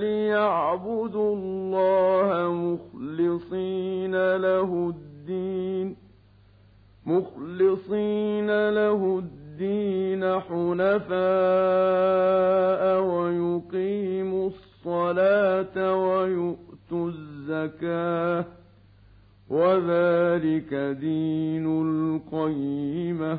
إلا ليعبدوا الله مخلصين له الدين مخلصين له الدين حنفاء ويقيموا الصلاة ويؤتوا الزكاة وذلك دين القيمة.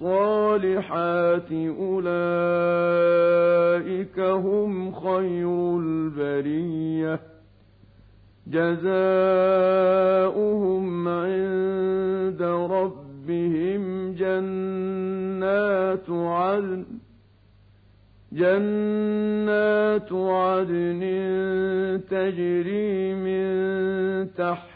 الصالحات أولئك هم خير البرية. جزاؤهم عند ربهم جنات عدن جنات عدن تجري من تحت